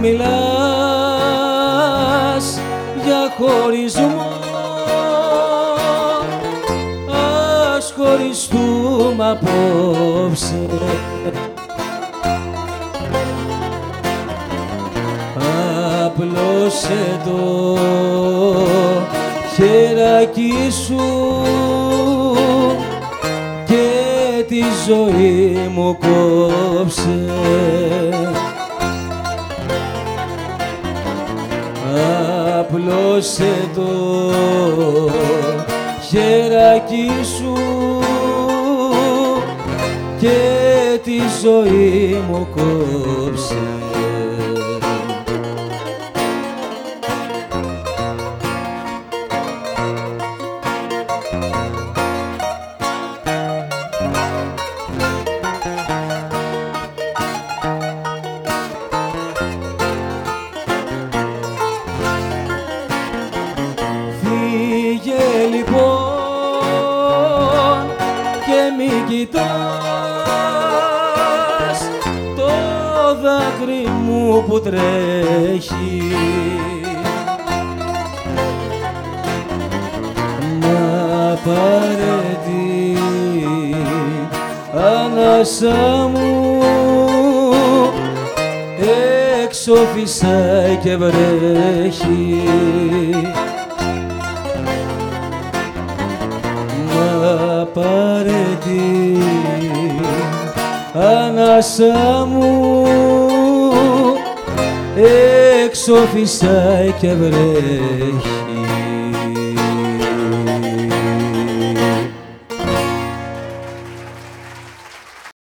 μιλάς για χωρισμό. Ας χωριστούμε απόψε. Απλώσε το χεράκι σου και τη ζωή μου κόψε απλώσε το χεράκι σου και τη ζωή μου κόψε και μη κοιτάς το δάκρυ μου που τρέχει. Να πάρε την ανάσα μου έξω φυσάει και βρέχει την ανάσα μου έξω φυσάει και βρέχει